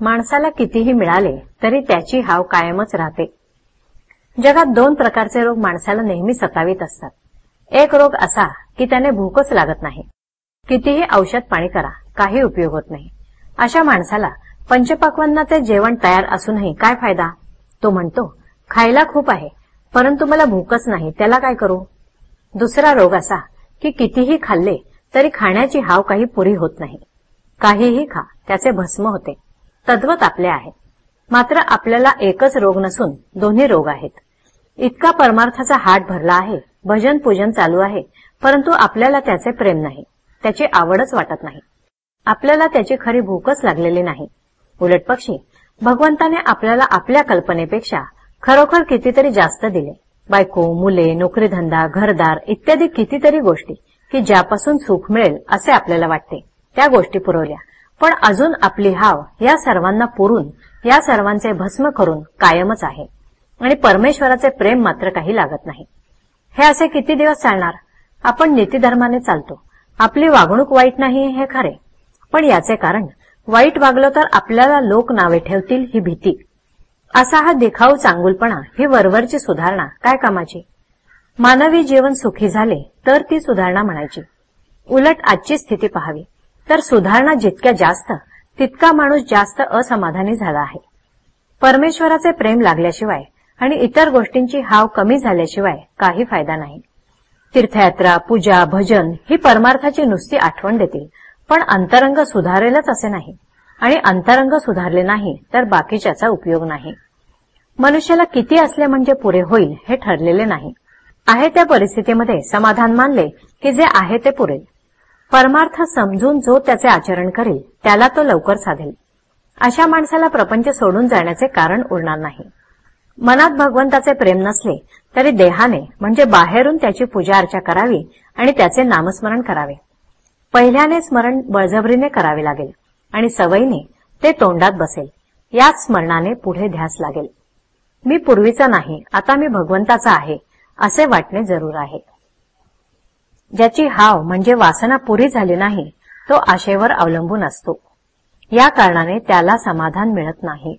माणसाला कितीही मिळाले तरी त्याची हाव कायमच राहते. जगात दोन प्रकारचे रोग माणसाला नेहमी सतावीत असतात. एक रोग असा की त्याने भूकच लागत नाही. कितीही औषध पाणी करा काही उपयोग होत नाही. अशा माणसाला पंचपक्वांनाचे जेवण तयार असूनही काय फायदा? तो म्हणतो खायला खूप आहे परंतु मला भूकच नाही त्याला काय करू? दुसरा रोग असा की कितीही खाल्ले तरी खाण्याची हाव काही पुरी होत नाही. काहीही खा त्याचे भस्म होते. तद्वत आपले आहे. मात्र आपल्याला एकच रोग नसून दोन्ही रोग आहेत. इतका परमार्थाचा हाट भरला आहे भजन पूजन चालू आहे परंतु आपल्याला त्याचे प्रेम नाही त्याची आवडच वाटत नाही. आपल्याला त्याची खरी भूकच लागलेली नाही. उलट पक्षी भगवंताने आपल्याला आपल्या कल्पनेपेक्षा खरोखर कितीतरी जास्त दिले. बायको मुले नोकरीधंदा घरदार इत्यादी कितीतरी गोष्टी की ज्यापासून सुख मिळेल असे आपल्याला वाटते. त्या गोष्टी पुरवल्या. पण अजून आपली हाव या सर्वांना पुरून या सर्वांचे भस्म करून कायमच आहे. आणि परमेश्वराचे प्रेम मात्र काही लागत नाही. हे असे किती दिवस चालणार? आपण नीतीधर्माने चालतो. आपली वागणूक वाईट नाही हे खरे. पण याचे कारण वाईट वागलो तर आपल्याला लोक नावे ठेवतील ही भीती. असा हा दिखाऊ चांगुलपणा ही वरवरची सुधारणा काय कामाची? मानवी जीवन सुखी झाले तर ती सुधारणा म्हणायची. उलट आजची स्थिती पाहावी. तर सुधारणा जितक्या जास्त तितका माणूस जास्त असमाधानी झाला आहे. परमेश्वराचे प्रेम लागल्याशिवाय आणि इतर गोष्टींची हाव कमी झाल्याशिवाय काही फायदा नाही. तीर्थयात्रा पूजा भजन ही परमार्थाची नुसती आठवण देतील पण अंतरंग सुधारेलच असे नाही. आणि अंतरंग सुधारले नाही तर बाकीच्याचा उपयोग नाही. मनुष्याला किती असले म्हणजे पुरे होईल हे ठरलेले नाही. आहे त्या परिस्थितीमध्ये समाधान मानले की जे आहे ते पुरेल. परमार्थ समजून जो त्याचे आचरण करेल त्याला तो लवकर साधेल. अशा माणसाला प्रपंच सोडून जाण्याचे कारण उरणार नाही. मनात भगवंताचे प्रेम नसले तरी देहाने म्हणजे बाहेरून त्याची पूजा अर्चा करावी आणि त्याचे नामस्मरण करावे. पहिल्याने स्मरण बळजबरीने करावे लागेल आणि सवयीने ते तोंडात बसेल. याच स्मरणाने पुढे ध्यास लागेल. मी पूर्वीचा नाही आता मी भगवंताचा आहे असे वाटणे जरूर आहे. ज्याची हाव म्हणजे वासना पुरी झाली नाही तो आशेवर अवलंबून असतो. या कारणाने त्याला समाधान मिळत नाही.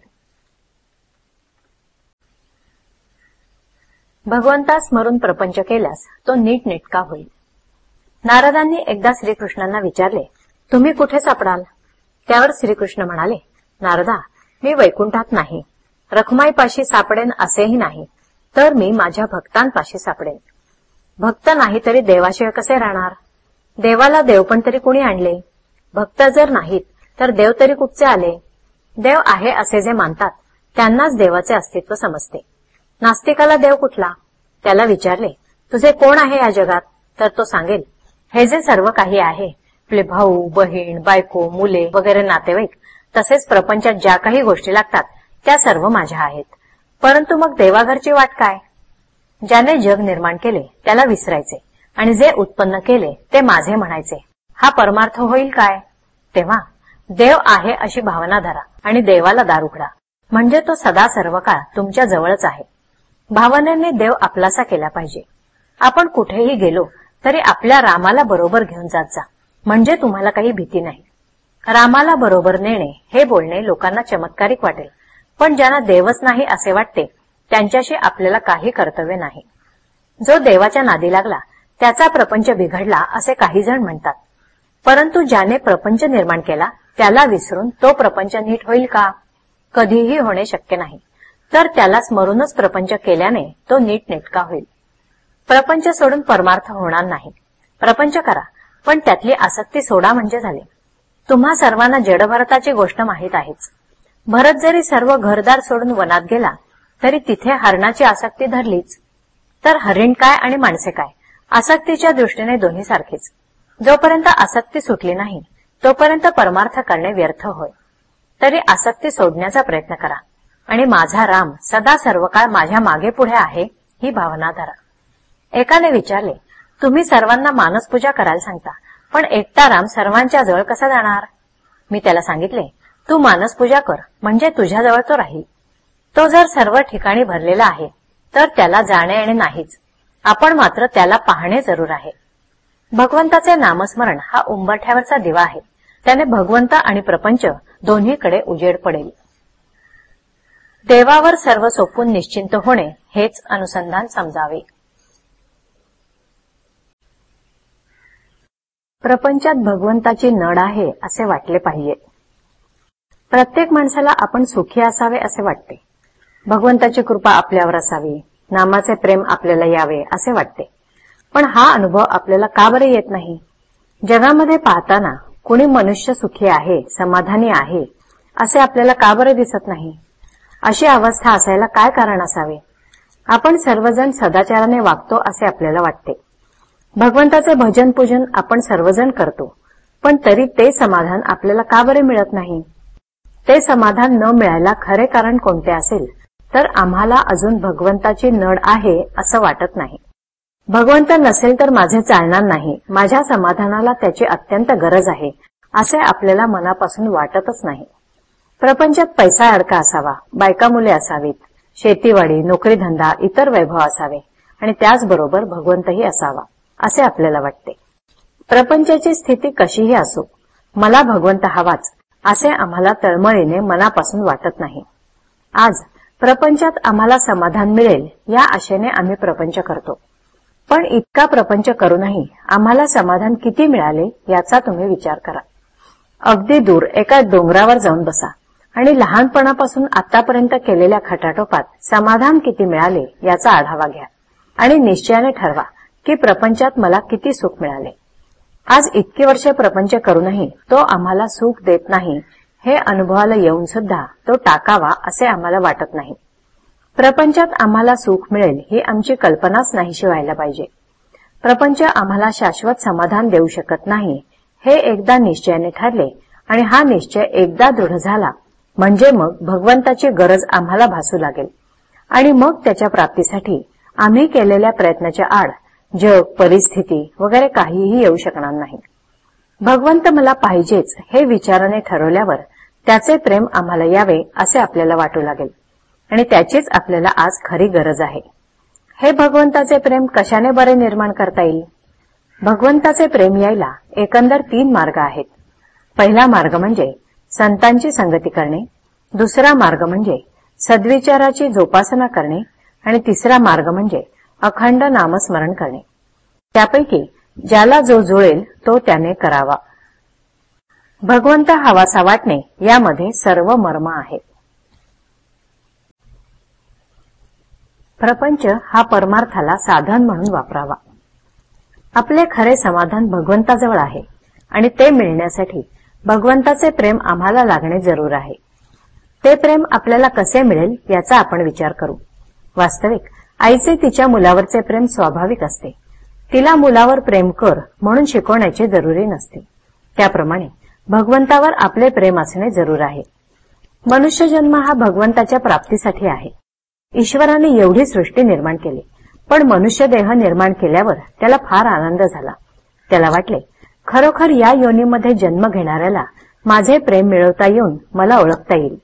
भगवंता स्मरून प्रपंच केल्यास तो नीट नेटका होईल. नारदांनी एकदा श्रीकृष्णांना विचारले तुम्ही कुठे सापडाल? त्यावर श्रीकृष्ण म्हणाले नारदा मी वैकुंठात नाही. रखुमाईपाशी सापडेन असेही नाही तर मी माझ्या भक्तांपाशी सापडेन. भक्त नाही तरी देवाशिवाय कसे राहणार? देवाला देव पण तरी कुणी आणले? भक्त जर नाहीत तर देव तरी कुठचे आले? देव आहे असे जे मानतात त्यांनाच देवाचे अस्तित्व समजते. नास्तिकाला देव कुठला? त्याला विचारले तुझे कोण आहे या जगात? तर तो सांगेल हे जे सर्व काही आहे आपले भाऊ बहीण बायको मुले वगैरे नातेवाईक तसेच प्रपंचात ज्या काही गोष्टी लागतात त्या सर्व माझ्या आहेत. परंतु मग देवाघरची वाट काय? ज्याने जग निर्माण केले त्याला विसरायचे. आणि जे उत्पन्न केले ते माझे म्हणायचे. हा परमार्थ होईल काय? तेव्हा देव आहे अशी भावना धरा आणि देवाला दार उघडा. म्हणजे तो सदा सर्व काळ तुमच्या जवळच आहे. भावनेने देव आपलासा केला पाहिजे. आपण कुठेही गेलो तरी आपल्या रामाला बरोबर घेऊन जात जा. म्हणजे तुम्हाला काही भीती नाही. रामाला बरोबर नेणे हे बोलणे लोकांना चमत्कारिक वाटेल. पण ज्यांना देवच नाही असे वाटते त्यांच्याशी आपल्याला काही कर्तव्य नाही. जो देवाच्या नादी लागला त्याचा प्रपंच बिघडला असे काही जण म्हणतात. परंतु ज्याने प्रपंच निर्माण केला त्याला विसरून तो प्रपंच नीट होईल का? कधीही होणे शक्य नाही. तर त्याला स्मरूनच प्रपंच केल्याने तो नीट नेटका होईल. प्रपंच सोडून परमार्थ होणार नाही. प्रपंच करा पण त्यातली आसक्ती सोडा म्हणजे झाले. तुम्हा सर्वांना जडभरताची गोष्ट माहीत आहेच. भरत जरी सर्व घरदार सोडून वनात गेला तरी तिथे हरणाची आसक्ती धरलीच. तर हरिण काय आणि माणसे काय? आसक्तीच्या दृष्टीने दोन्ही सारखेच. जोपर्यंत आसक्ती सुटली नाही तोपर्यंत परमार्थ करणे व्यर्थ होय. तरी आसक्ती सोडण्याचा प्रयत्न करा. आणि माझा राम सदा सर्वकाळ माझ्या मागे पुढे आहे ही भावना धरा. एकाने विचारले तुम्ही सर्वांना मानसपूजा करायला सांगता पण एकटा राम सर्वांच्या जवळ कसा जाणार? मी त्याला सांगितले तू मानसपूजा कर म्हणजे तुझ्याजवळ तो राहील. तो जर सर्व ठिकाणी भरलेला आहे तर त्याला जाणे येणे नाहीच. आपण मात्र त्याला पाहणे जरूर आहे. भगवंताचे नामस्मरण हा उंबरठ्यावरचा दिवा आहे. त्याने भगवंत आणि प्रपंच दोन्हीकडे उजेड पडेल. देवावर सर्व सोपून निश्चिंत होणे हेच अनुसंधान समजावे. प्रपंचात भगवंताची नड आहे असे वाटले पाहिजे. प्रत्येक माणसाला आपण सुखी असावे असे वाटते. भगवंताची कृपा आपल्यावर असावी. नामाचे प्रेम आपल्याला यावे असे वाटते. पण हा अनुभव आपल्याला का बरे येत नाही? जगामध्ये पाहताना कुणी मनुष्य सुखी आहे समाधानी आहे असे आपल्याला का बरे दिसत नाही? अशी अवस्था असायला काय कारण असावे? आपण सर्वजण सदाचाराने वागतो असे आपल्याला वाटते. भगवंताचे भजन पूजन आपण सर्वजण करतो पण तरी ते समाधान आपल्याला का बरे मिळत नाही? ते समाधान न मिळायला खरे कारण कोणते असेल? तर आम्हाला अजून भगवंताची नड आहे असं वाटत नाही. भगवंत नसेल तर माझे चालणार नाही. माझ्या समाधानाला त्याची अत्यंत गरज आहे असे आपल्याला मनापासून वाटतच नाही. प्रपंचात पैसा अडका असावा बायका मुले असावीत शेतीवाडी नोकरीधंदा इतर वैभव असावे आणि त्याचबरोबर भगवंतही असावा असे आपल्याला वाटते. प्रपंचाची स्थिती कशीही असो मला भगवंत हवाच असे आम्हाला तळमळीने मनापासून वाटत नाही. आज प्रपंचात आम्हाला समाधान मिळेल या आशेने आम्ही प्रपंच करतो. पण इतका प्रपंच करूनही आम्हाला समाधान किती मिळाले याचा तुम्ही विचार करा. अगदी दूर एका डोंगरावर जाऊन बसा. आणि लहानपणापासून आतापर्यंत केलेल्या खटाटोपात समाधान किती मिळाले याचा आढावा घ्या. आणि निश्चयाने ठरवा की प्रपंचात मला किती सुख मिळाले. आज इतकी वर्षे प्रपंच करूनही तो आम्हाला सुख देत नाही हे अनुभवाला येऊन सुद्धा तो टाकावा असे आम्हाला वाटत नाही. प्रपंचात आम्हाला सुख मिळेल ही आमची कल्पनाच नाहीशी व्हायला पाहिजे. प्रपंच आम्हाला शाश्वत समाधान देऊ शकत नाही हे एकदा निश्चयाने ठरले आणि हा निश्चय एकदा दृढ झाला म्हणजे मग भगवंताची गरज आम्हाला भासू लागेल. आणि मग त्याच्या प्राप्तीसाठी आम्ही केलेल्या प्रयत्नाच्या आड जग परिस्थिती वगैरे काहीही येऊ शकणार नाही. भगवंत मला पाहिजेच हे विचाराने ठरवल्यावर त्याचे प्रेम आम्हाला यावे असे आपल्याला वाटू लागेल. आणि त्याचीच आपल्याला आज खरी गरज आहे. हे भगवंताचे प्रेम कशाने बरे निर्माण करता येईल? भगवंताचे प्रेम यायला एकंदर तीन मार्ग आहेत. पहिला मार्ग म्हणजे संतांची संगती करणे दुसरा मार्ग म्हणजे सद्विचाराची जोपासना करणे आणि तिसरा मार्ग म्हणजे अखंड नामस्मरण करणे. त्यापैकी ज्याला जो जुळेल तो त्याने करावा. भगवंत हवासा वाटणे यामध्ये सर्व मर्म आहे प्रपंच हा परमार्थाला साधन म्हणून वापरावा. आपले खरे समाधान भगवंताजवळ आहे आणि ते मिळण्यासाठी भगवंताचे प्रेम आम्हाला लागणे जरूर आहे. ते प्रेम आपल्याला कसे मिळेल याचा आपण विचार करू. वास्तविक आईचे तिच्या मुलावरचे प्रेम स्वाभाविक असते. तिला मुलावर प्रेम कर म्हणून शिकवण्याचे जरुरी नसते. त्याप्रमाणे भगवंतावर आपले प्रेम असणे जरूर आहे. मनुष्य जन्म हा भगवंताच्या प्राप्तीसाठी आहे. ईश्वराने एवढी सृष्टी निर्माण केली पण मनुष्य देह निर्माण केल्यावर त्याला फार आनंद झाला. त्याला वाटले खरोखर या योनीमध्ये जन्म घेणाऱ्याला माझे प्रेम मिळवता येऊन मला ओळखता येईल.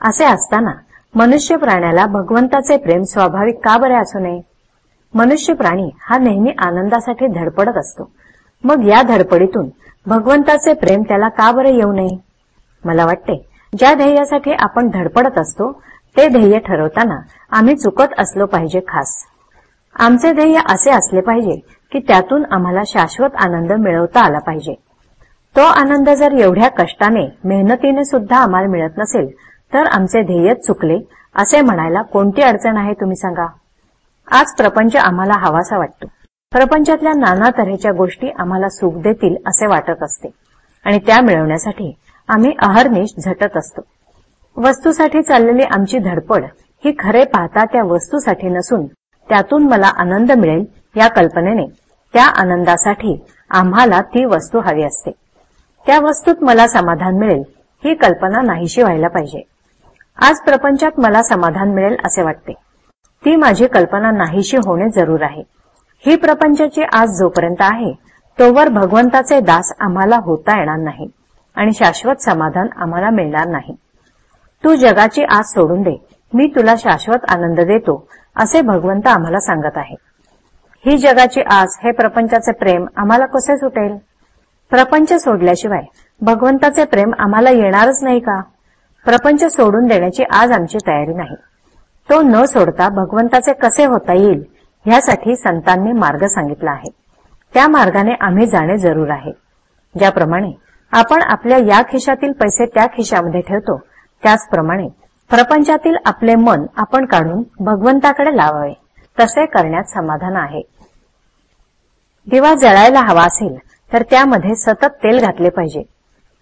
असे असताना मनुष्य प्राण्याला भगवंताचे प्रेम स्वाभाविक का बरे असू नये मनुष्य प्राणी हा नेहमी आनंदासाठी धडपडत असतो मग या धडपडीतून भगवंताचे प्रेम त्याला का बरं येऊ नये? मला वाटते ज्या ध्येयासाठी आपण धडपडत असतो ते ध्येय ठरवताना आम्ही चुकत असलो पाहिजे खास. आमचे ध्येय असे असले पाहिजे की त्यातून आम्हाला शाश्वत आनंद मिळवता आला पाहिजे. तो आनंद जर एवढ्या कष्टाने मेहनतीने सुद्धा आम्हाला मिळत नसेल तर आमचे ध्येयच चुकले असे म्हणायला कोणती अडचण आहे तुम्ही सांगा. आज प्रपंच आम्हाला हवासा वाटतो. प्रपंचातल्या नाना तऱ्हेच्या गोष्टी आम्हाला सुख देतील असे वाटत असते. आणि त्या मिळवण्यासाठी आम्ही अहर्निश झटत असतो. वस्तूसाठी चाललेली आमची धडपड ही खरे पाहता त्या वस्तूसाठी नसून त्यातून मला आनंद मिळेल या कल्पनेने त्या आनंदासाठी आम्हाला ती वस्तू हवी असते. त्या वस्तूत मला समाधान मिळेल ही कल्पना नाहीशी व्हायला पाहिजे. आज प्रपंचात मला समाधान मिळेल असे वाटते. ती माझी कल्पना नाहीशी होणे जरूर आहे. ही प्रपंचाची आज जोपर्यंत आहे तोवर भगवंताचे दास आम्हाला होता येणार नाही आणि शाश्वत समाधान आम्हाला मिळणार नाही. तू जगाची आज सोडून दे मी तुला शाश्वत आनंद देतो असे भगवंत आम्हाला सांगत आहे. ही जगाची आस हे प्रपंचाचे प्रेम आम्हाला कसे सुटेल? प्रपंच सोडल्याशिवाय भगवंताचे प्रेम आम्हाला येणारच नाही का? प्रपंच सोडून देण्याची आज आमची तयारी नाही. तो न सोडता भगवंताचे कसे होता येईल ह्यासाठी संतांनी मार्ग सांगितला आहे. त्या मार्गाने आम्ही जाणे जरूर आहे. ज्याप्रमाणे आपण आपल्या या खिशातील पैसे त्या खिशामध्ये ठेवतो त्याचप्रमाणे प्रपंचातील आपले मन आपण काढून भगवंताकडे लावावे. तसे करण्यात समाधान आहे. दिवा जळायला हवा असेल तर त्यामध्ये सतत तेल घातले पाहिजे.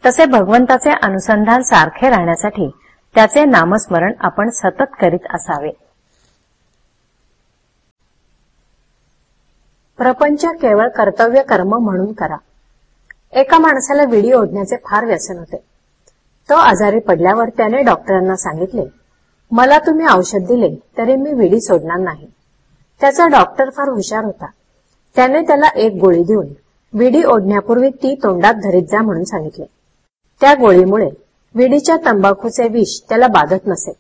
तसे भगवंताचे अनुसंधान सारखे राहण्यासाठी त्याचे नामस्मरण आपण सतत करीत असावे. प्रपंच केवळ कर्तव्य कर्म म्हणून करा. एका माणसाला विडी ओढण्याचे फार व्यसन होते. तो आजारी पडल्यावर त्याने डॉक्टरांना सांगितले मला तुम्ही औषध दिले तरी मी विडी सोडणार नाही. त्याचा डॉक्टर फार हुशार होता. त्याने त्याला एक गोळी देऊन विडी ओढण्यापूर्वी ती तोंडात धरीत जा म्हणून सांगितले. त्या गोळीमुळे विडीच्या तंबाखूचे विष त्याला बाधत नसे.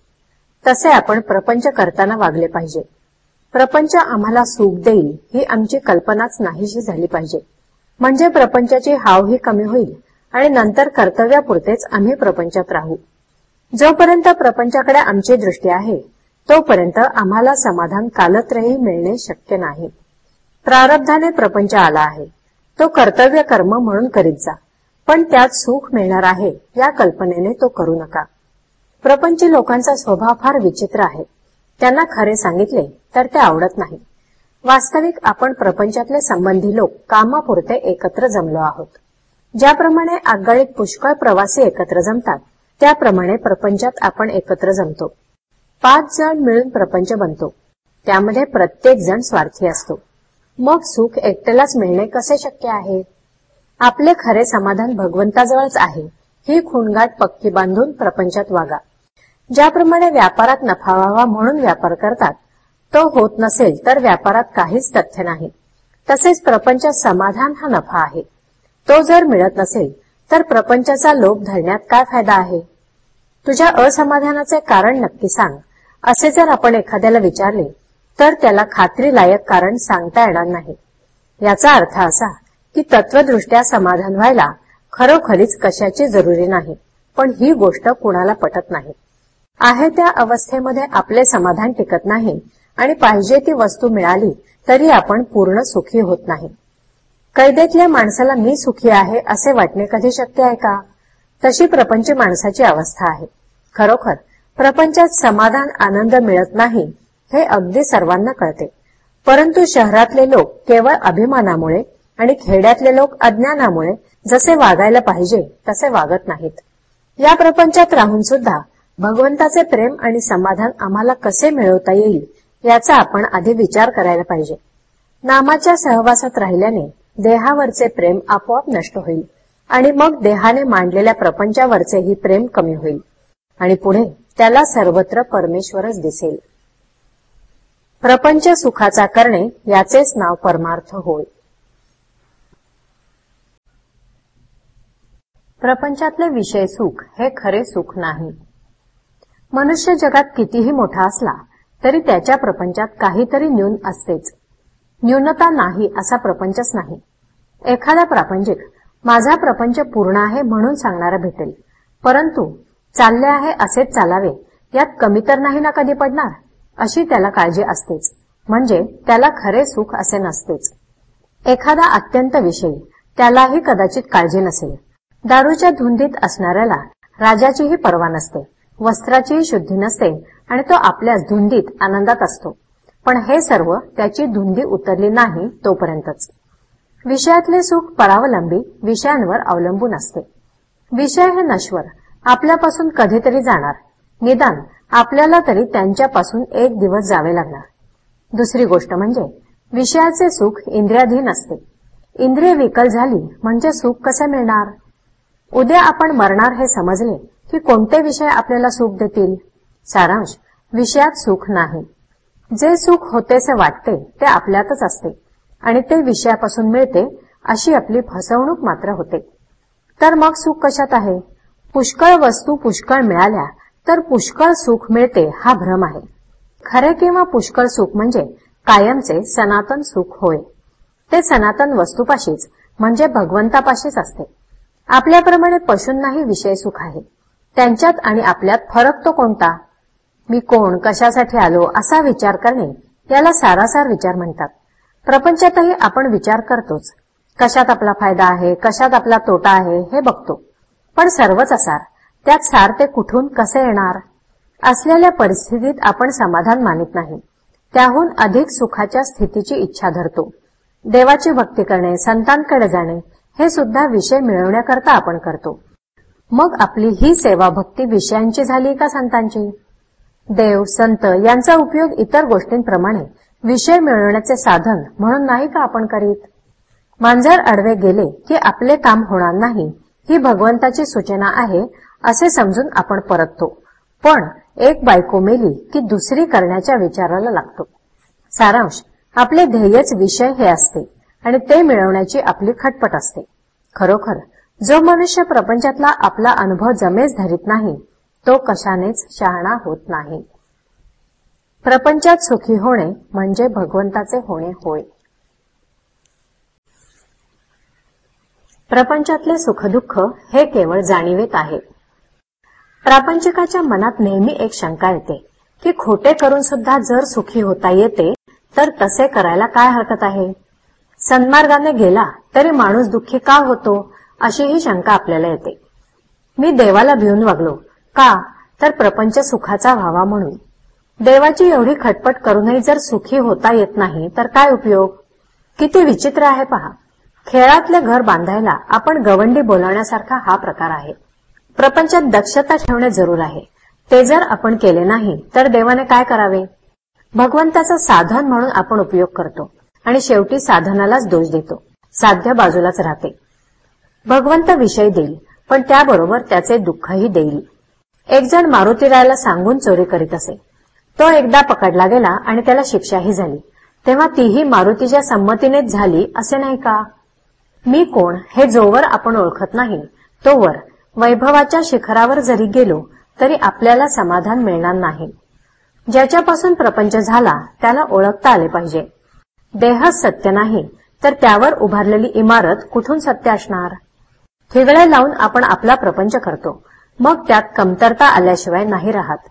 तसे आपण प्रपंच करताना वागले पाहिजे. प्रपंच आम्हाला सुख देईल ही आमची कल्पनाच नाहीशी झाली पाहिजे. म्हणजे प्रपंचाची हावही कमी होईल आणि नंतर कर्तव्यापुरतेच आम्ही प्रपंचात राहू. जोपर्यंत प्रपंचाकडे आमची दृष्टी आहे तोपर्यंत आम्हाला समाधान कालत्रही मिळणे शक्य नाही. प्रारब्धाने प्रपंच आला आहे. तो कर्तव्य कर्म म्हणून करीत जा. पण त्यात सुख मिळणार आहे या कल्पनेने तो करू नका. प्रपंची लोकांचा स्वभाव फार विचित्र आहे. त्यांना खरे सांगितले तर ते आवडत नाही. वास्तविक आपण प्रपंचातले संबंधी लोक कामापुरते एकत्र जमलो आहोत. ज्याप्रमाणे आगगाडीत पुष्कळ प्रवासी एकत्र जमतात त्याप्रमाणे प्रपंचात आपण एकत्र जमतो. पाच जण मिळून प्रपंच बनतो. त्यामध्ये प्रत्येक जण स्वार्थी असतो. मग सुख एकट्यालाच मिळणे कसे शक्य आहे? आपले खरे समाधान भगवंताजवळच आहे. ही खुणगाट पक्की बांधून प्रपंचात वागा. ज्याप्रमाणे व्यापारात नफा व्हावा म्हणून व्यापार करतात तो होत नसेल तर व्यापारात काहीच तथ्य नाही. तसेच प्रपंचात समाधान हा नफा आहे. तो जर मिळत नसेल तर प्रपंचाचा लोभ धरण्यात काय फायदा आहे? तुझ्या असमाधानाचे कारण नक्की सांग. असे जर आपण एखाद्याला विचारले तर त्याला खात्रीलायक कारण सांगता येणार नाही. याचा अर्थ असा की तत्वदृष्ट्या समाधान व्हायला खरोखरीच कशाची जरुरी नाही पण ही गोष्ट कुणाला पटत नाही. आहे त्या अवस्थेमध्ये आपले समाधान टिकत नाही आणि पाहिजे ती वस्तू मिळाली तरी आपण पूर्ण सुखी होत नाही. कैदेतल्या माणसाला मी सुखी आहे असे वाटणे कधी शक्य आहे का? तशी प्रपंच माणसाची अवस्था आहे. खरोखर प्रपंचात समाधान आनंद मिळत नाही हे अगदी सर्वांना कळते. परंतु शहरातले लोक केवळ अभिमानामुळे आणि खेड्यातले लोक अज्ञानामुळे जसे वागायला पाहिजे तसे वागत नाहीत. या प्रपंचात राहून सुद्धा भगवंताचे प्रेम आणि समाधान आम्हाला कसे मिळवता येईल याचा आपण आधी विचार करायला पाहिजे. नामाच्या सहवासात राहिल्याने देहावरचे प्रेम आपोआप नष्ट होईल आणि मग देहाने मांडलेल्या प्रपंचावरचेही प्रेम कमी होईल आणि पुढे त्याला सर्वत्र परमेश्वरच दिसेल. प्रपंच सुखाचा करणे याचेच नाव परमार्थ होय. प्रपंचातले विषय सुख हे खरे सुख नाही. मनुष्य जगात कितीही मोठा असला तरी त्याच्या प्रपंचात काहीतरी न्यून असतेच. न्यूनता नाही असा प्रपंचच नाही. एखादा प्रापंचिक माझा प्रपंच पूर्ण आहे म्हणून सांगणारा भेटेल. परंतु चालले आहे असेच चालावे यात कमी तर नाही ना कधी पडणार? अशी त्याला काळजी असतेच. म्हणजे त्याला खरे सुख असे नसतेच. एखादा अत्यंत विषयी त्यालाही कदाचित काळजी नसेल. दारूच्या धुंदीत असणाऱ्याला राजाचीही पर्वा नसते. वस्त्राचीही शुद्धी नसते आणि तो आपल्याच धुंदीत आनंदात असतो. पण हे सर्व त्याची धुंदी उतरली नाही तोपर्यंतच. विषयातले सुख परावलंबी विषयांवर अवलंबून असते. विषय हे नश्वर आपल्यापासून कधीतरी जाणार. निदान आपल्याला तरी त्यांच्यापासून एक दिवस जावे लागणार. दुसरी गोष्ट म्हणजे विषयाचे सुख इंद्रियाधीन असते. इंद्रिय विकल झाली म्हणजे सुख कसे मिळणार? उद्या आपण मरणार हे समजले की कोणते विषय आपल्याला सुख देतील? सारांश विषयात सुख नाही. जे सुख होतेसे वाटते ते आपल्यातच असते. आणि ते विषयापासून मिळते अशी आपली फसवणूक मात्र होते. तर मग सुख कशात आहे? पुष्कळ वस्तू पुष्कळ मिळाल्या तर पुष्कळ सुख मिळते हा भ्रम आहे. खरे किंवा पुष्कळ सुख म्हणजे कायमचे सनातन सुख होय. ते सनातन वस्तूपाशीच म्हणजे भगवंतापाशीच असते. आपल्याप्रमाणे पशूंनाही विषय सुख आहे. त्यांच्यात आणि आपल्यात फरक तो कोणता? मी कोण? कशासाठी आलो? असा विचार करणे याला सारासार विचार म्हणतात. प्रपंचातही आपण विचार करतोच. कशात आपला फायदा आहे? कशात आपला तोटा आहे? हे बघतो. पण सर्वच असार. त्यात सार ते कुठून कसे येणार? असलेल्या परिस्थितीत आपण समाधान मानित नाही. त्याहून अधिक सुखाच्या स्थितीची इच्छा धरतो. देवाची भक्ती करणे संतांकडे जाणे हे सुद्धा विषय मिळवण्याकरता आपण करतो. मग आपली ही सेवा भक्ती विषयांची झाली का संतांची? देव संत यांचा उपयोग इतर गोष्टींप्रमाणे विषय मिळवण्याचे साधन म्हणून नाही का आपण करीत? मांजर अडवे गेले की आपले काम होणार नाही ही भगवंताची सूचना आहे असे समजून आपण परततो. पण एक बायको मेली की दुसरी करण्याच्या विचाराला लागतो. सारांश आपले ध्येयच विषय हे असते आणि ते मिळवण्याची आपली खटपट असते. खरोखर जो मनुष्य प्रपंचातला आपला अनुभव जमेच धरीत नाही तो कशानेच शहाणा होत नाही. प्रपंचात सुखी होणे म्हणजे भगवंताचे होणे होय. प्रपंचातले सुखदुःख हे केवळ जाणीवेत आहे. प्रापंचिकाच्या मनात नेहमी एक शंका येते की खोटे करून सुद्धा जर सुखी होता येते तर तसे करायला काय हरकत आहे? सन्मार्गाने गेला तरी माणूस दुःखी का होतो? अशी ही शंका आपल्याला येते. मी देवाला भिवून वागलो. का? तर प्रपंच सुखाचा व्हावा म्हणून. देवाची एवढी खटपट करूनही जर सुखी होता येत नाही तर काय उपयोग? किती विचित्र आहे पहा. खेळातले घर बांधायला आपण गवंडी बोलावण्यासारखा हा प्रकार आहे. प्रपंचात दक्षता ठेवणे जरूर आहे. ते जर आपण केले नाही तर देवाने काय करावे? भगवंताचं साधन म्हणून आपण उपयोग करतो आणि शेवटी साधनालाच दोष देतो. साध्य बाजूलाच राहते. भगवंत विषय देईल पण त्याबरोबर त्याचे दुःखही देईल. एक जण मारुतीरायला सांगून चोरी करीत असे. तो एकदा पकडला गेला आणि त्याला शिक्षाही झाली. तेव्हा तीही मारुतीच्या संमतीनेच झाली असे नाही का? मी कोण? हे जोवर आपण ओळखत नाही. तोवर वैभवाच्या शिखरावर जरी गेलो तरी आपल्याला समाधान मिळणार नाही. ज्याच्यापासून प्रपंच झाला त्याला ओळखता आले पाहिजे. देह सत्य नाही तर त्यावर उभारलेली इमारत कुठून सत्य असणार? ठिगळे लावून आपण आपला प्रपंच करतो. मग त्यात कमतरता आल्याशिवाय नाही राहत.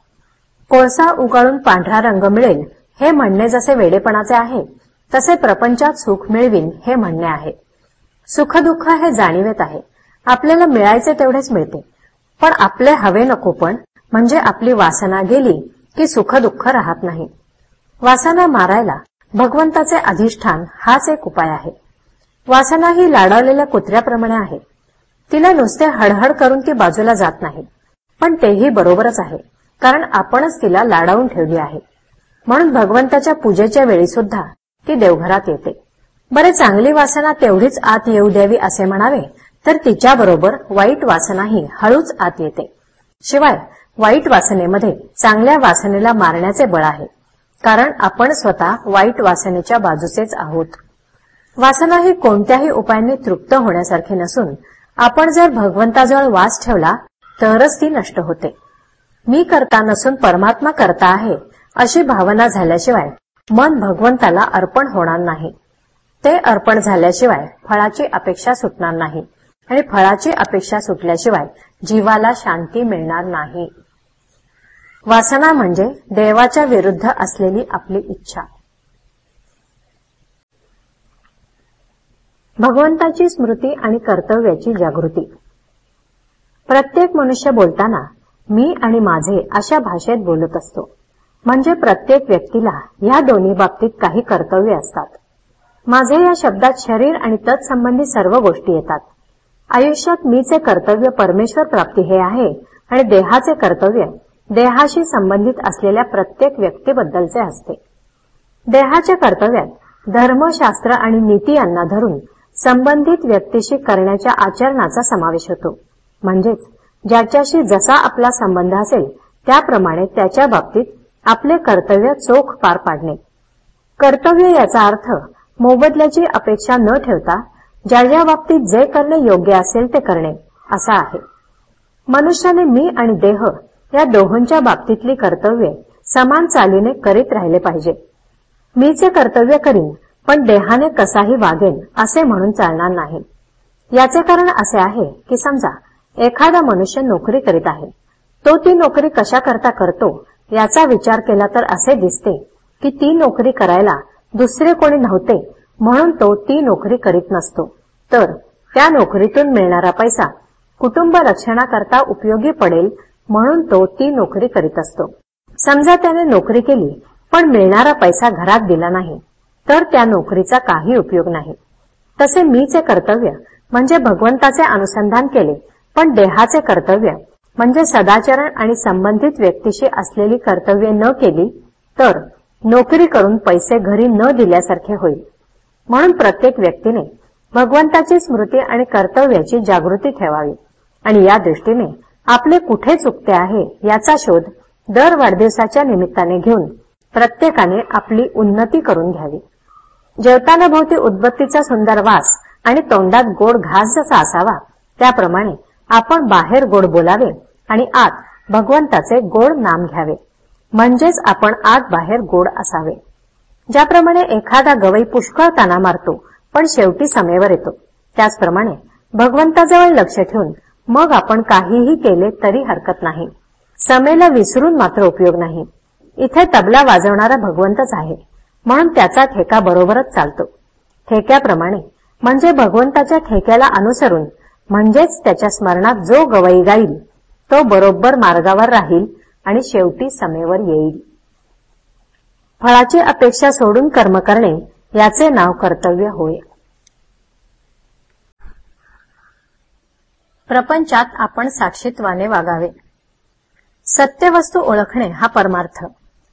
कोळसा उगाळून पांढरा रंग मिळेल हे म्हणणे जसे वेडेपणाचे आहे तसे प्रपंचात सुख मिळवीन हे म्हणणे आहे. सुखदुःख हे जाणीवेत आहे. आपल्याला मिळायचे तेवढेच मिळते. पण आपले हवे नको पण म्हणजे आपली वासना गेली की सुखदुःख राहत नाही. वासना मारायला भगवंताचे अधिष्ठान हाच एक उपाय आहे. वासना ही लाडवलेल्या कुत्र्याप्रमाणे आहे. तिला नुसते हडहड करून ती बाजूला जात नाही. पण तेही बरोबरच आहे कारण आपणच तिला लाडावून ठेवली आहे. म्हणून भगवंताच्या पूजेच्या वेळी सुद्धा ती देवघरात येते. बरे चांगली वासना तेवढीच आत येऊ द्यावी असे म्हणावे तर तिच्याबरोबर वाईट वासनाही हळूच आत येते. शिवाय वाईट वासनेमध्ये चांगल्या वासनेला मारण्याचे बळ आहे कारण आपण स्वतः वाईट वासनेच्या बाजूचेच आहोत. वासना ही कोणत्याही उपायांनी तृप्त होण्यासारखी नसून आपण जर भगवंताजवळ वास ठेवला तरच ती नष्ट होते. मी करता नसून परमात्मा करता आहे अशी भावना झाल्याशिवाय मन भगवंताला अर्पण होणार नाही. ते अर्पण झाल्याशिवाय फळाची अपेक्षा सुटणार नाही आणि फळाची अपेक्षा सुटल्याशिवाय जीवाला शांती मिळणार नाही. वासना म्हणजे देवाच्या विरुद्ध असलेली आपली इच्छा. भगवंताची स्मृती आणि कर्तव्याची जागृती. प्रत्येक मनुष्य बोलताना मी आणि माझे अशा भाषेत बोलत असतो. म्हणजे प्रत्येक व्यक्तीला या दोन्ही बाबतीत काही कर्तव्य असतात. माझे या शब्दात शरीर आणि तत्संबंधी सर्व गोष्टी येतात. आयुष्यात मीचे कर्तव्य परमेश्वर प्राप्ती हे आहे आणि देहाचे कर्तव्य देहाशी संबंधित असलेल्या प्रत्येक व्यक्तीबद्दलचे असते. देहाच्या कर्तव्यात धर्मशास्त्र आणि नीती यांना धरून संबंधित व्यक्तीशी करण्याच्या आचरणाचा समावेश होतो. म्हणजेच ज्याच्याशी जसा आपला संबंध असेल त्याप्रमाणे त्याच्या बाबतीत आपले कर्तव्य चोख पार पाडणे. कर्तव्य याचा अर्थ मोबदल्याची अपेक्षा न ठेवता ज्या ज्या बाबतीत जे करणे योग्य असेल ते करणे असा आहे. मनुष्याने मी आणि देह या दोहोंच्या बाबतीतली कर्तव्ये समान चालीने करीत राहिले पाहिजे. मीचे कर्तव्य करीन पण देहाने कसाही वागेन असे म्हणून चालणार नाही. याचे कारण असे आहे की समजा एखादा मनुष्य नोकरी करीत आहे तो ती नोकरी कशा करता करतो याचा विचार केला तर असे दिसते की ती नोकरी करायला दुसरे कोणी नव्हते म्हणून तो ती नोकरी करीत नसतो. तर त्या नोकरीतून मिळणारा पैसा कुटुंब रक्षणाकरता उपयोगी पडेल म्हणून तो ती नोकरी करीत असतो. समजा त्याने नोकरी केली पण मिळणारा पैसा घरात दिला नाही. तर त्या नोकरीचा काही उपयोग नाही. तसे मीचे कर्तव्य म्हणजे भगवंताचे अनुसंधान केले पण देहाचे कर्तव्य म्हणजे सदाचरण आणि संबंधित व्यक्तीशी असलेली कर्तव्ये न केली तर नोकरी करून पैसे घरी न दिल्यासारखे होईल. म्हणून प्रत्येक व्यक्तीने भगवंताची स्मृती आणि कर्तव्याची जागृती ठेवावी. आणि या दृष्टीने आपले कुठे चुकते आहे याचा शोध दर वाढदिवसाच्या निमित्ताने घेऊन प्रत्येकाने आपली उन्नती करून घ्यावी. जेवताना भोवती उद्बत्तीचा सुंदर वास आणि तोंडात गोड घास जसा असावा त्याप्रमाणे आपण बाहेर गोड बोलावे आणि आत भगवंताचे गोड नाम घ्यावे. म्हणजेच आपण आत बाहेर गोड असावे. ज्याप्रमाणे एखादा गवई पुष्कळ ताना मारतो पण शेवटी समेवर येतो. त्याचप्रमाणे भगवंताजवळ लक्ष ठेवून मग आपण काहीही केले तरी हरकत नाही. समेला विसरून मात्र उपयोग नाही. इथे तबला वाजवणारा भगवंतच आहे. म्हणून त्याचा ठेका बरोबरच चालतो. ठेक्याप्रमाणे म्हणजे भगवंताच्या ठेक्याला अनुसरून म्हणजेच त्याच्या स्मरणात जो गवई गाईल तो बरोबर मार्गावर राहील आणि शेवटी समेवर येईल. फळाची अपेक्षा सोडून कर्म करणे याचे नाव कर्तव्य होय. प्रपंचात आपण साक्षीत्वाने वागावे. सत्य वस्तू ओळखणे हा परमार्थ.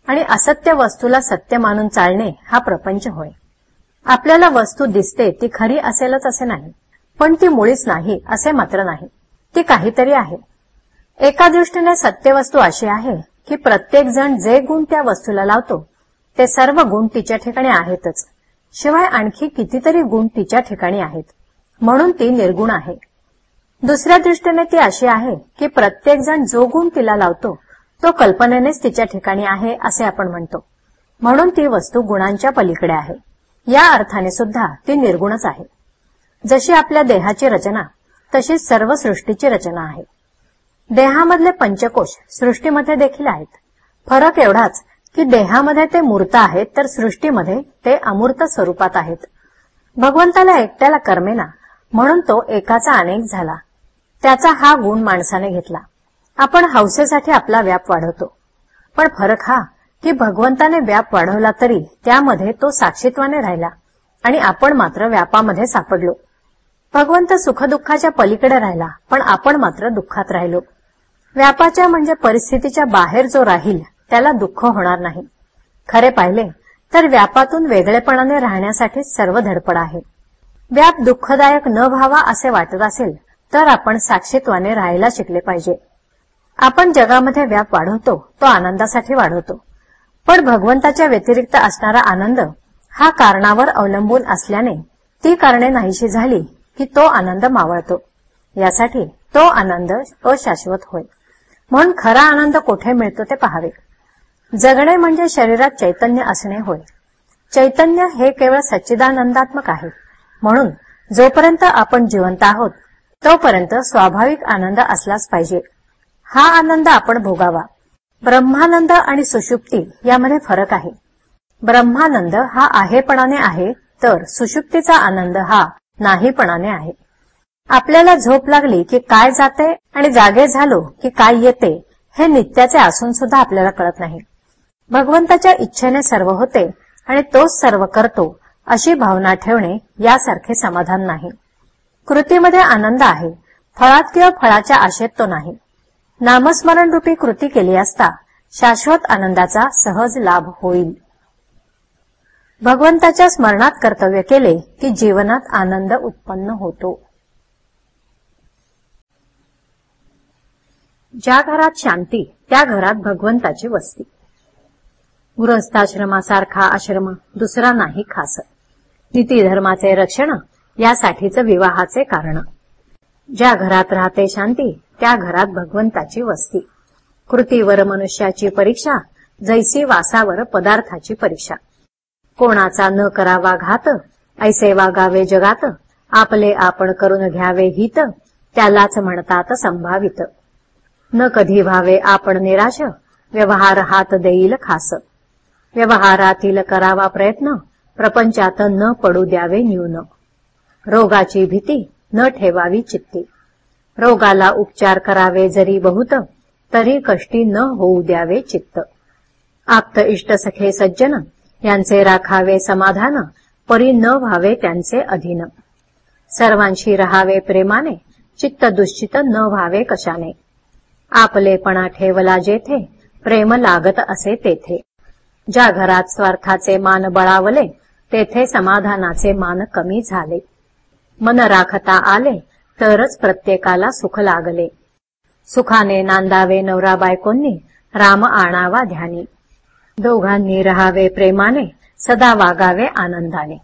आणि असत्य वस्तूला सत्य मानून चालणे हा प्रपंच होय. आपल्याला वस्तू दिसते ती खरी असेलच असे नाही पण ती मुळीच नाही असे मात्र नाही. ती काहीतरी आहे. एका दृष्टीने सत्य वस्तू अशी आहे की प्रत्येक जण जे गुण त्या वस्तूला लावतो ते सर्व गुण तिच्या ठिकाणी आहेतच. शिवाय आणखी कितीतरी गुण तिच्या ठिकाणी आहेत म्हणून ती निर्गुण आहे. दुसऱ्या दृष्टीने ती अशी आहे की प्रत्येक जण जो गुण तिला लावतो तो कल्पनेनेच तिच्या ठिकाणी आहे असे आपण म्हणतो. म्हणून ती वस्तू गुणांच्या पलीकडे आहे. या अर्थाने सुद्धा ती निर्गुणच आहे. जशी आपल्या देहाची रचना तशी सर्व सृष्टीची रचना आहे. देहामधले पंचकोश सृष्टीमध्ये देखील आहेत. फरक एवढाच की देहामध्ये ते मूर्त आहेत तर सृष्टीमध्ये ते अमूर्त स्वरूपात आहेत. भगवंताला एकट्याला कर्मेना म्हणून तो एकाचा अनेक झाला. त्याचा हा गुण माणसाने घेतला. आपण हौसेसाठी आपला व्याप वाढवतो. पण फरक हा की भगवंताने व्याप वाढवला तरी त्यामध्ये तो साक्षीत्वाने राहिला आणि आपण मात्र व्यापामध्ये सापडलो. भगवंत सुखदुःखाच्या पलीकडे राहिला पण आपण मात्र दुःखात राहिलो. व्यापाच्या म्हणजे परिस्थितीच्या बाहेर जो राहील त्याला दुःख होणार नाही. खरे पाहिले तर व्यापातून वेगळेपणाने राहण्यासाठी सर्व धडपड आहे. व्याप दुःखदायक न व्हावा असे वाटत असेल तर आपण साक्षीत्वाने राहायला शिकले पाहिजे. आपण जगामध्ये व्याप वाढवतो तो आनंदासाठी वाढवतो. पण भगवंताच्या व्यतिरिक्त असणारा आनंद हा कारणावर अवलंबून असल्याने ती कारणे नाहीशी झाली की तो आनंद मावळतो. यासाठी तो आनंद अशाश्वत होय. म्हणून खरा आनंद कोठे मिळतो ते पहावे. जगणे म्हणजे शरीरात चैतन्य असणे होय. चैतन्य हे केवळ सच्चिदानंदात्मक आहे. म्हणून जोपर्यंत आपण जिवंत आहोत तोपर्यंत स्वाभाविक आनंद असलाच पाहिजे. हा आनंद आपण भोगावा. ब्रह्मानंद आणि सुषुप्ती यामध्ये फरक आहे. ब्रह्मानंद हा आहेपणाने आहे तर सुषुप्तीचा आनंद हा नाहीपणाने आहे. आपल्याला झोप लागली की काय जाते आणि जागे झालो की काय येते हे नित्याचे असून सुद्धा आपल्याला कळत नाही. भगवंताच्या इच्छेने सर्व होते आणि तोच सर्व करतो अशी भावना ठेवणे यासारखे समाधान नाही. कृतीमध्ये आनंद आहे फळात किंवा फळाच्या आशेत तो नाही. नामस्मरण रूपी कृती केली असता शाश्वत आनंदाचा सहज लाभ होईल. भगवंताच्या स्मरणात कर्तव्य केले की जीवनात आनंद उत्पन्न होतो. ज्या घरात शांती त्या घरात भगवंताची वस्ती. गृहस्थाश्रमासारखा आश्रम दुसरा नाही खास नीती धर्माचे रक्षण यासाठीच विवाहाचे कारण. ज्या घरात राहते शांती त्या घरात भगवंताची वस्ती. कृतीवर मनुष्याची परीक्षा जैसी वासावर पदार्थाची परीक्षा. कोणाचा न करावा घात ऐसे वागावे जगात आपले आपण करून घ्यावे हित त्यालाच म्हणतात संभावित. न कधी व्हावे आपण निराश व्यवहार हात देईल खास. व्यवहारातील करावा प्रयत्न प्रपंचात न पडू द्यावे न्यून. रोगाची भीती न ठेवावी चित्ती. रोगाला उपचार करावे जरी बहुत तरी कष्टी न होऊ द्यावे चित्त. आप्त इष्ट सखे सज्जन यांचे राखावे समाधान परी न व्हावे त्यांचे अधीन. सर्वांशी रहावे प्रेमाने चित्त दुश्चित न व्हावे कशाने. आपलेपणा ठेवला जेथे प्रेम लागत असे तेथे. ज्या घरात स्वार्थाचे मान बळावले तेथे समाधानाचे मान कमी झाले. मन राखता आले तरच प्रत्येकाला सुख लागले. सुखाने नांदावे नवरा बायकोंनी राम आणावा ध्यानी. दोघांनी रहावे प्रेमाने सदा वागावे आनंदाने.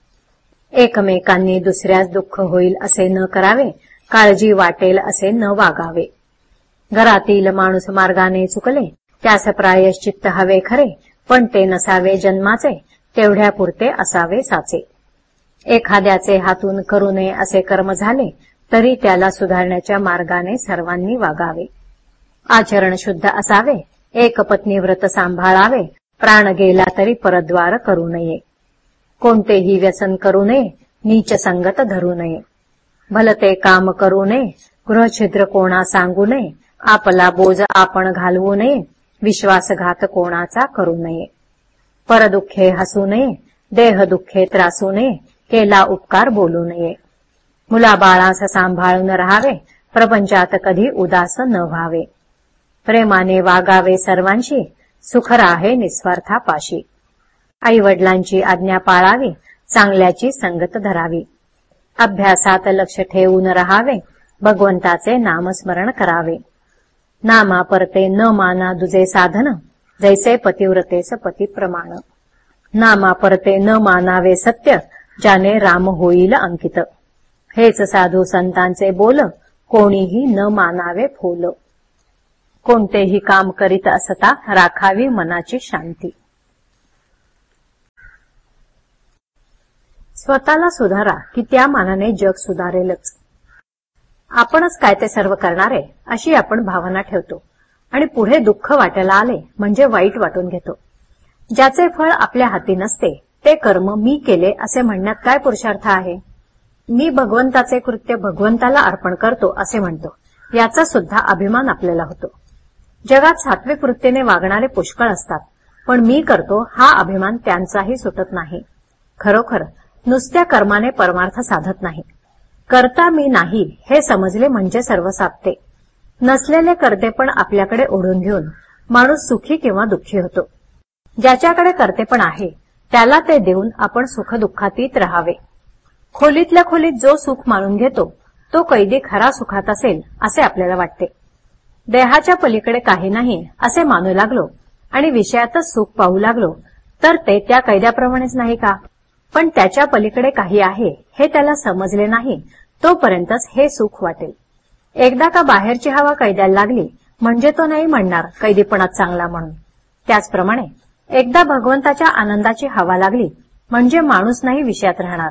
एकमेकांनी दुसऱ्यास दुःख होईल असे न करावे काळजी वाटेल असे न वागावे. घरातील माणूस मार्गाने चुकले त्यास प्रायश्चित्त हवे खरे पण ते नसावे जन्माचे तेवढ्यापुरते असावे साचे. एखाद्याचे हातून करू नये असे कर्म झाले तरी त्याला सुधारण्याच्या मार्गाने सर्वांनी वागावे. आचरण शुद्ध असावे एक पत्नी व्रत सांभाळावे प्राण गेला तरी परद्वार करू नये. कोणतेही व्यसन करू नये नीच संगत धरू नये. भलते काम करू नये गृहछिद्र कोणा सांगू नये आपला बोज आपण घालवू नये विश्वासघात कोणाचा करू नये. परदुःखे हसू नये देह दुःखे त्रासू नये केला उपकार बोलू नये. मुलाबाळास सांभाळून राहावे प्रपंचात कधी उदास न व्हावे. प्रेमाने वागावे सर्वांशी सुखराहे निस्वार्थापाशी. आई वडिलांची आज्ञा पाळावी चांगल्याची संगत धरावी. अभ्यासात लक्ष ठेवून राहावे भगवंताचे नामस्मरण करावे. नामा परते न माना दुजे साधन जैसे पतिव्रतेस पती प्रमाण. नामा परते न मानावे सत्य ज्याने राम होईल अंकित. हेच साधू संतांचे बोल कोणीही न मानावे फोल. कोणतेही काम करीत असता राखावी मनाची शांती. स्वतःला सुधारा की त्या मानाने जग सुधारेलच. आपणच काय ते सर्व करणारे अशी आपण भावना ठेवतो. आणि पुढे दुःख वाटायला आले म्हणजे वाईट वाटून घेतो. ज्याचे फळ आपल्या हाती नसते ते कर्म मी केले असे म्हणण्यात काय पुरुषार्थ आहे? मी भगवंताचे कृत्य भगवंताला अर्पण करतो असे म्हणतो. याचा सुद्धा अभिमान आपल्याला होतो. जगात सात्विक वृत्तीने वागणारे पुष्कळ असतात पण मी करतो हा अभिमान त्यांचाही सुटत नाही. खरोखर नुसत्या कर्माने परमार्थ साधत नाही. करता मी नाही हे समजले म्हणजे सर्व साधते नसलेले करतेपण आपल्याकडे ओढून घेऊन माणूस सुखी किंवा दुःखी होतो. ज्याच्याकडे करतेपण आहे त्याला ते देऊन आपण सुखदुःखातीत राहावे. खोलीतल्या खोलीत जो सुख मानून घेतो तो कैदी खरा सुखात असेल असे आपल्याला वाटते. देहाच्या पलीकडे काही नाही असे मानू लागलो आणि विषयातच सुख पाहू लागलो तर ते त्या कैद्याप्रमाणेच नाही का? पण त्याच्या पलीकडे काही आहे हे त्याला समजले नाही तोपर्यंतच हे सुख वाटेल. एकदा का बाहेरची हवा कैद्याला लागली म्हणजे तो नाही म्हणणार कैदीपणात चांगला म्हणून. त्याचप्रमाणे एकदा भगवंताच्या आनंदाची हवा लागली म्हणजे माणूस नाही विषयात राहणार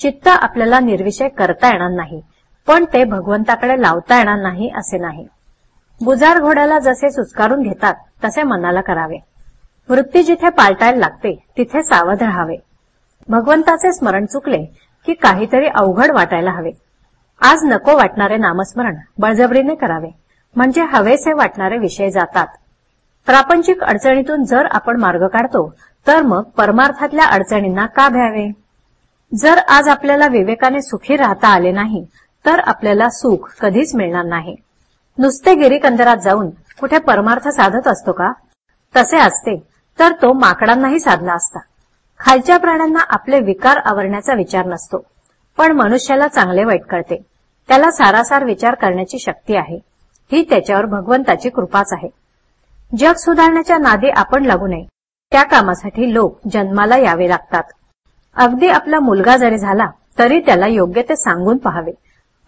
चित्त आपल्याला निर्विषय करता येणार नाही पण ते भगवंताकडे लावता येणार नाही असे नाही. बुजार घोड्याला जसे सुस्कारून घेतात तसे मनाला करावे. वृत्ती जिथे पालटायला लागते तिथे सावध राहावे. भगवंताचे स्मरण चुकले की काहीतरी अवघड वाटायला हवे. आज नको वाटणारे नामस्मरण बळजबरीने करावे. म्हणजे हवेसे वाटणारे विषय जातात. प्रापंचिक अडचणीतून जर आपण मार्ग काढतो तर मग परमार्थातल्या अडचणींना का भ्यावे? जर आज आपल्याला विवेकाने सुखी राहता आले नाही तर आपल्याला सुख कधीच मिळणार नाही. नुसते गिरीकंदरात जाऊन कुठे परमार्थ साधत असतो का? तसे असते तर तो माकडांनाही साधला असता. खालच्या प्राण्यांना आपले विकार आवरण्याचा विचार नसतो पण मनुष्याला चांगले वाईट कळते. त्याला सारासार विचार करण्याची शक्ती आहे. ही त्याच्यावर भगवंताची कृपाच आहे. जग सुधारण्याच्या नादी आपण लागू नये. त्या कामासाठी लोक जन्माला यावे लागतात. अगदी आपला मुलगा जरी झाला तरी त्याला योग्य ते सांगून पहावे.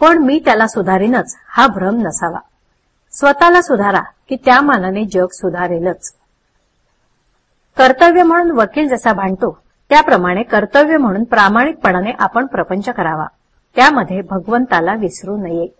पण मी त्याला सुधारीनच हा भ्रम नसावा. स्वतःला सुधारा की त्या मानाने जग सुधारेलच. कर्तव्य म्हणून वकील जसा भांडतो त्याप्रमाणे कर्तव्य म्हणून प्रामाणिकपणाने आपण प्रपंच करावा. त्यामध्ये भगवंताला विसरू नये.